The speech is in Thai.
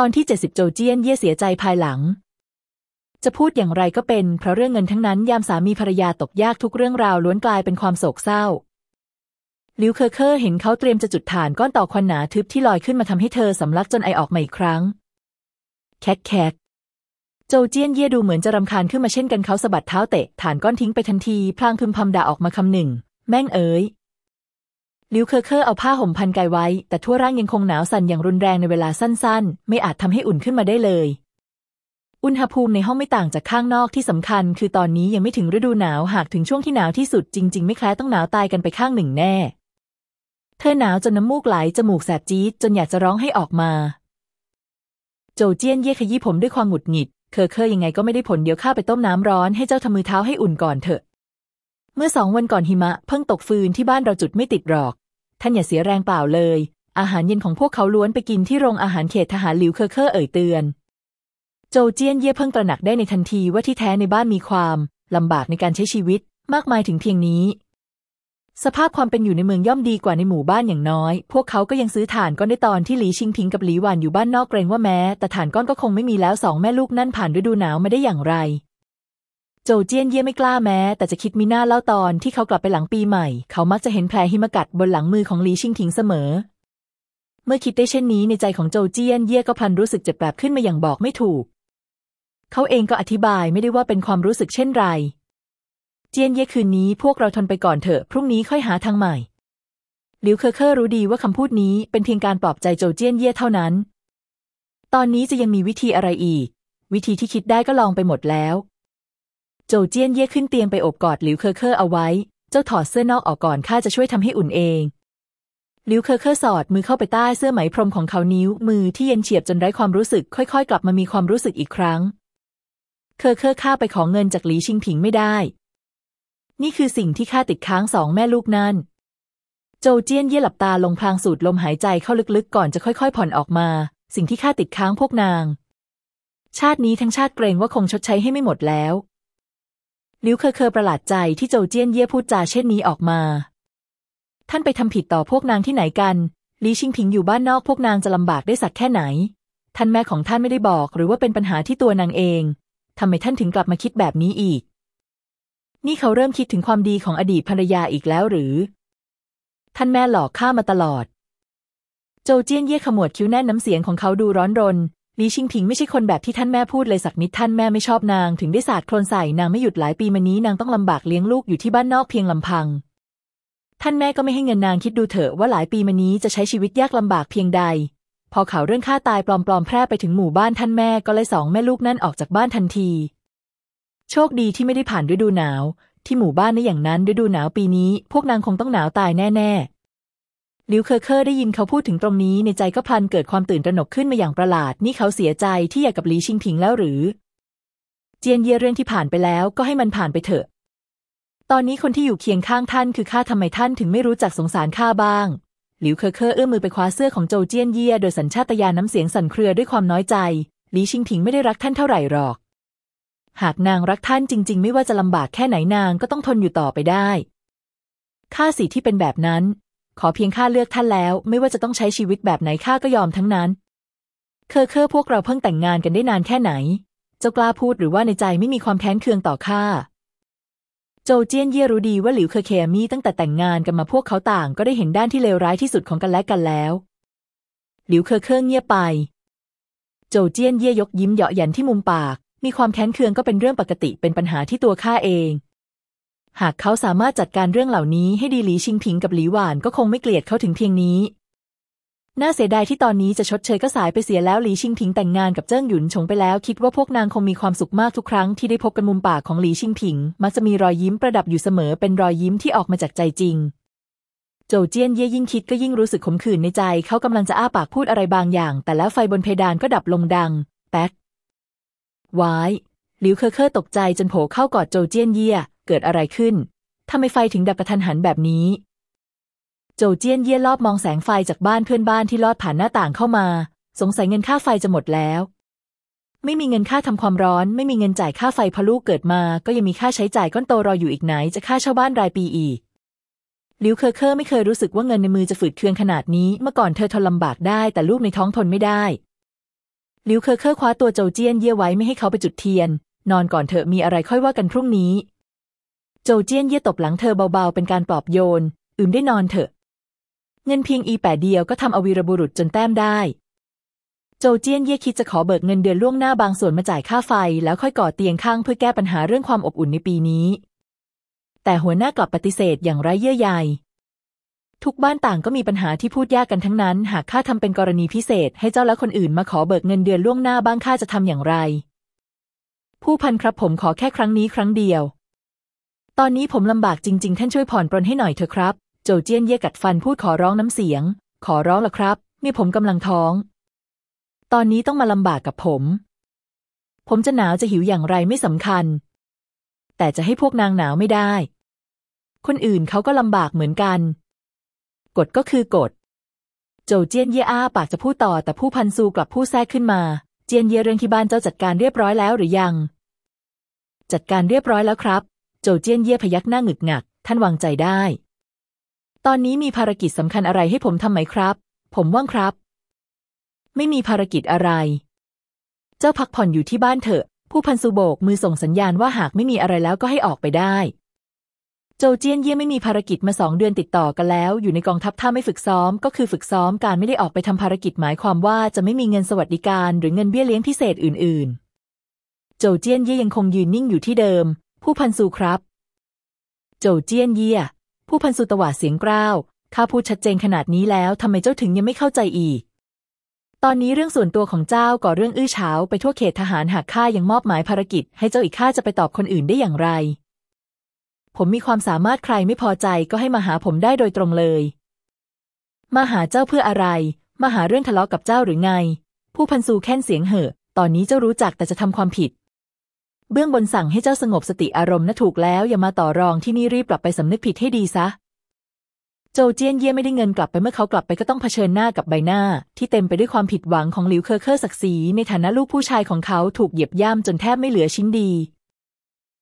ตอนที่เจ็ดสิบโจเจี้ยนเย่เสียใจภายหลัง จะพูดอย่างไรก็เป็น เพราะเรื่องเงินทั้งนั้นยามสามีภรรยาตกยากทุกเรื่องราวล้วนกลายเป็นความโศกเศร้าลิวเคอร์เคอร์เห็นเขาเตรียมจะจุดถ่านก้อนต่อควันหนาทึบที่ลอยขึ้นมาทำให้เธอสำลักจนไอออกมาอีกครั้ง แคกแคกโจเจี้ยนเย่ดูเหมือนจะรำคาญขึ้นมาเช่นกันเขาสะบัดเท้าเตะถ่านก้อนทิ้งไปทันที พลางพึมพำด่าออกมาคำหนึ่ง แม่งเอ๋ย ลิวเคอร์เคอร์เอาผ้าห่มพันกายไว้ แต่ทั่วร่างยังคงหนาวสั่นอย่างรุนแรงในเวลาสั้นๆ ไม่อาจทำให้อุ่นขึ้นมาได้เลย อุณหภูมิในห้องไม่ต่างจากข้างนอกที่สำคัญ คือตอนนี้ยังไม่ถึงฤดูหนาวหากถึงช่วงที่หนาวที่สุดจริง ๆ ไม่แคล้วต้องหนาวตายกันไปข้างหนึ่งแน่ เธอหนาวจนน้ำมูกไหลจมูกแสบจี๊ดจนอยากจะร้องไห้ออกมา โจเจี้ยนเย่ขยี้ผมด้วยความหงุดหงิดเคอเคอยังไงก็ไม่ได้ผลเดี๋ยวข้าไปต้มน้ำร้อนให้เจ้าทำมือเท้าให้อุ่นก่อนเถอะ เมื่อสองวันก่อนหิมะเพิ่งตกฟืนที่บ้านเราจุดไม่ติดหรอก ท่านอย่าเสียแรงเปล่าเลย อาหารเย็นของพวกเขาล้วนไปกินที่โรงอาหารเขตทหารหลิวเคอเคอเอ่ยเตือน โจเจี้ยนเย่เพิ่งตระหนักได้ในทันทีว่าที่แท้ในบ้านมีความลำบากในการใช้ชีวิตมากมายถึงเพียงนี้ สภาพความเป็นอยู่ในเมืองย่อมดีกว่าในหมู่บ้านอย่างน้อย พวกเขาก็ยังซื้อถ่านก้อนได้ตอนที่หลีชิงพิงกับหลีหวานอยู่บ้านนอกเกรงว่าแม้ แต่ถ่านก้อนก็คงไม่มีแล้วสองแม่ลูกนั่นผ่านฤดูหนาวมาได้อย่างไร โจเจี้ยนเย่ไม่กล้าแม้ แต่จะคิดมีหน้าเล่าตอนที่เขากลับไปหลังปีใหม่ เขามักจะเห็นแผลหิมะกัดบนหลังมือของหลีชิงถิงเสมอ เมื่อคิดได้เช่นนี้ในใจของโจเจี้ยนเย่ก็พลันรู้สึกเจ็บแปบขึ้นมาอย่างบอกไม่ถูก เขาเองก็อธิบายไม่ได้ว่าเป็นความรู้สึกเช่นไร เจียนเย่คืนนี้พวกเราทนไปก่อนเถอะ พรุ่งนี้ค่อยหาทางใหม่หลิวเคอเคอร์รู้ดีว่าคำพูดนี้เป็นเพียงการปลอบใจโจเจี้ยนเย่เท่านั้น ตอนนี้จะยังมีวิธีอะไรอีก วิธีที่คิดได้ก็ลองไปหมดแล้ว โจเจี้ยนเย่ขึ้นเตียงไปโอบกอดหลิวเคอเคอเอาไว้ เจ้าถอดเสื้อนอกออกก่อนข้าจะช่วยทำให้อุ่นเองหลิวเคอเคอสอดมือเข้าไปใต้เสื้อไหมพรมของเขานิ้วมือที่เย็นเฉียบจนไร้ความรู้สึก ค่อยๆ กลับมามีความรู้สึกอีกครั้ง เคอเคอข้าไปขอเงินจากหลีชิงผิงไม่ได้ นี่คือสิ่งที่ข้าติดค้างสองแม่ลูกนั่น โจเจี้ยนเย่หลับตาลงพลางสูดลมหายใจเข้าลึกๆ ก่อนจะค่อยๆ ผ่อนออกมา สิ่งที่ข้าติดค้างพวกนาง ชาตินี้ทั้งชาติเกรงว่าคงชดใช้ให้ไม่หมดแล้ว ลิวเคอเคอประหลาดใจที่โจเจี้ยนเย่พูดจาเช่นนี้ออกมา ท่านไปทำผิดต่อพวกนางที่ไหนกันลีชิงพิงอยู่บ้านนอกพวกนางจะลำบากได้สักแค่ไหน ท่านแม่ของท่านไม่ได้บอก หรือว่าเป็นปัญหาที่ตัวนางเองทำไมท่านถึงกลับมาคิดแบบนี้อีก นี่เขาเริ่มคิดถึงความดีของอดีตภรรยาอีกแล้วหรือ ท่านแม่หลอกข้ามาตลอด โจเจี้ยนเย่ขมวดคิ้วแน่นน้ำเสียงของเขาดูร้อนรน ลีชิงพิงไม่ใช่คนแบบที่ท่านแม่พูดเลยสักนิดท่านแม่ไม่ชอบนาง ถึงได้สาดโคลนใส่นางไม่หยุดหลายปีมานี้นางต้องลำบากเลี้ยงลูกอยู่ที่บ้านนอกเพียงลำพัง ท่านแม่ก็ไม่ให้เงินนางคิดดูเถอะว่าหลายปีมานี้จะใช้ชีวิตยากลำบากเพียงใด พอข่าวเรื่องฆ่าตายปลอมๆแพร่ไปถึงหมู่บ้านท่านแม่ก็เลยสองแม่ลูกนั่นออกจากบ้านทันที โชคดีที่ไม่ได้ผ่านฤดูหนาว ที่หมู่บ้านในอย่างนั้นฤดูหนาวปีนี้ พวกนางคงต้องหนาวตายแน่ ๆ ลิวเคอเคอร์ได้ยินเขาพูดถึงตรงนี้ในใจก็พลันเกิดความตื่นตระหนกขึ้นมาอย่างประหลาด นี่เขาเสียใจที่หย่ากับหลีชิงผิงแล้วหรือ เจียนเย่เรื่องที่ผ่านไปแล้วก็ให้มันผ่านไปเถอะ ตอนนี้คนที่อยู่เคียงข้างท่านคือข้าทำไมท่านถึงไม่รู้จักสงสารข้าบ้าง หลิวเคอเคอร์เอื้อมมือไปคว้าเสื้อของโจเจียนเย่โดยสัญชาตญาณน้ำเสียงสั่นเครือด้วยความน้อยใจหลีชิงผิงไม่ได้รักท่านเท่าไหร่หรอก หากนางรักท่านจริง ๆ ไม่ว่าจะลำบากแค่ไหนนางก็ต้องทนอยู่ต่อไปได้ข้าสิที่เป็นแบบนั้น ขอเพียงข้าเลือกท่านแล้ว ไม่ว่าจะต้องใช้ชีวิตแบบไหนข้าก็ยอมทั้งนั้น เคอเคอพวกเราเพิ่งแต่งงานกันได้นานแค่ไหน เจ้ากล้าพูดหรือว่าในใจไม่มีความแค้นเคืองต่อข้าโจเจี้ยนเย่รู้ดีว่าหลิวเคอเคอมีตั้งแต่แต่งงานกันมาพวกเขาต่างก็ได้เห็นด้านที่เลวร้ายที่สุดของกันและกันแล้ว หลิวเคอเคอเงียบไป โจเจี้ยนเย่ยกยิ้มเหยาะหยันที่มุมปาก มีความแค้นเคืองก็เป็นเรื่องปกติเป็นปัญหาที่ตัวข้าเอง หากเขาสามารถจัดการเรื่องเหล่านี้ให้ดีหลีชิงผิงกับหลีหวานก็คงไม่เกลียดเขาถึงเพียงนี้ น่าเสียดายที่ตอนนี้จะชดเชยก็สายไปเสียแล้วหลีชิงผิงแต่งงานกับเจิ้งหยุนชงไปแล้วคิดว่าพวกนางคงมีความสุขมากทุกครั้งที่ได้พบกันมุมปากของหลีชิงผิง มักจะมีรอยยิ้มประดับอยู่เสมอเป็นรอยยิ้มที่ออกมาจากใจจริงโจเจี้ยนเย่ยิ่งคิดก็ยิ่งรู้สึกขมขื่นในใจ เขากำลังจะอ้าปากพูดอะไรบางอย่าง แต่แล้วไฟบนเพดานก็ดับลงดัง แป๊ก ว้าย หลิวเคอเคอตกใจจนโผล่เข้ากอดโจเจี้ยนเย่เกิดอะไรขึ้นทำไมไฟถึงดับกระทันหันแบบนี้ โจเจี้ยนเย่ลอบมองแสงไฟจากบ้านเพื่อนบ้านที่ลอดผ่านหน้าต่างเข้ามา สงสัยเงินค่าไฟจะหมดแล้ว ไม่มีเงินค่าทำความร้อน ไม่มีเงินจ่ายค่าไฟพอลูกเกิดมา ก็ยังมีค่าใช้จ่ายก้อนโตรออยู่อีกไหนจะค่าเช่าบ้านรายปีอีกลิวเคอเคอร์ไม่เคยรู้สึกว่าเงินในมือจะฝืดเคืองขนาดนี้ เมื่อก่อนเธอทนลำบากได้ แต่ลูกในท้องทนไม่ได้ หลิวเคอเคอร์คว้าตัวโจวเจี้ยนเย่ไว้ไม่ให้เขาไปจุดเทียน นอนก่อนเถอะมีอะไรค่อยว่ากันพรุ่งนี้ โจวเจี้ยนเย่ตบหลังเธอเบาๆ เป็นการปลอบโยน อืมได้นอนเถอะ เงินเพียงอีแปะเดียวก็ทำเอาวีรบุรุษจนแต้มได้ โจวเจี้ยนเย่คิดจะขอเบิกเงินเดือนล่วงหน้าบางส่วนมาจ่ายค่าไฟ แล้วค่อยก่อเตียงคั่งเพื่อแก้ปัญหาเรื่องความอบอุ่นในปีนี้ แต่หัวหน้ากลับปฏิเสธอย่างไร้เยื่อใย ทุกบ้านต่างก็มีปัญหาที่พูดยากกันทั้งนั้น หากข้าทำเป็นกรณีพิเศษ ให้เจ้าแล้วคนอื่นมาขอเบิกเงินเดือนล่วงหน้าบ้างข้าจะทำอย่างไร ผู้พันครับผมขอแค่ครั้งนี้ครั้งเดียว ตอนนี้ผมลำบากจริง ๆ ท่านช่วยผ่อนปรนให้หน่อยเถอะครับ โจเจี้ยนเย่กัดฟันพูดขอร้องน้ำเสียง ขอร้องละครับ มีผมกำลังท้อง ตอนนี้ต้องมาลำบากกับผม ผมจะหนาวจะหิวอย่างไรไม่สำคัญ แต่จะให้พวกนางหนาวไม่ได้ คนอื่นเขาก็ลำบากเหมือนกัน กฎก็คือกฎโจเจี้ยนเย่อ้าปากจะพูดต่อแต่ผู้พันซูกลับพูดแทรกขึ้นมา เจียนเย่เรื่องที่บ้านเจ้าจัดการเรียบร้อยแล้วหรือยัง จัดการเรียบร้อยแล้วครับ โจเจี้ยนเย่พยักหน้าหงึกหงัก ท่านวางใจได้ ตอนนี้มีภารกิจสำคัญอะไรให้ผมทำไหมครับ ผมว่างครับ ไม่มีภารกิจอะไร เจ้าพักผ่อนอยู่ที่บ้านเถอะ ผู้พันซูโบกมือส่งสัญญาณว่าหากไม่มีอะไรแล้วก็ให้ออกไปได้ จเจี้ยนเย่ไม่มีภารกิจมาสองเดือนติดต่อกันแล้ว อยู่ในกองทัพถ้าไม่ฝึกซ้อม ก็คือฝึกซ้อมการไม่ได้ออกไปทำภารกิจหมายความว่าจะไม่มีเงินสวัสดิการหรือเงินเบี้ยเลี้ยงพิเศษอื่น ๆ โจเจี้ยนเย่ยังคงยืนนิ่งอยู่ที่เดิม ผู้พันซูครับ โจเจี้ยนเย่ผู้พันซูตวาดเสียงกร้าวข้าพูดชัดเจนขนาดนี้แล้วทำไมเจ้าถึงยังไม่เข้าใจอีก ตอนนี้เรื่องส่วนตัวของเจ้าก่อเรื่องอื้อฉาวไปทั่วเขตทหารหากข้ายังมอบหมายภารกิจ ให้เจ้าอีกข้าจะไปตอบคนอื่นได้อย่างไร ผมมีความสามารถใครไม่พอใจก็ให้มาหาผมได้โดยตรงเลย มาหาเจ้าเพื่ออะไร มาหาเรื่องทะเลาะกับเจ้าหรือไง ผู้พันซูแค่นเสียงเหอะตอนนี้เจ้ารู้จักแต่จะทำความผิด เบื้องบนสั่งให้เจ้าสงบสติอารมณ์น่ะถูกแล้ว อย่ามาต่อรองที่นี่รีบกลับไปสำนึกผิดให้ดีซะ โจเจี้ยนเย่ไม่ได้เงินกลับไปเมื่อเขากลับไปก็ต้องเผชิญหน้ากับใบหน้า ที่เต็มไปด้วยความผิดหวังของหลิวเคอร์เคอร์ศักดิ์ศรีในฐานะลูกผู้ชายของเขาถูกเหยียบย่ำจนแทบไม่เหลือชิ้นดี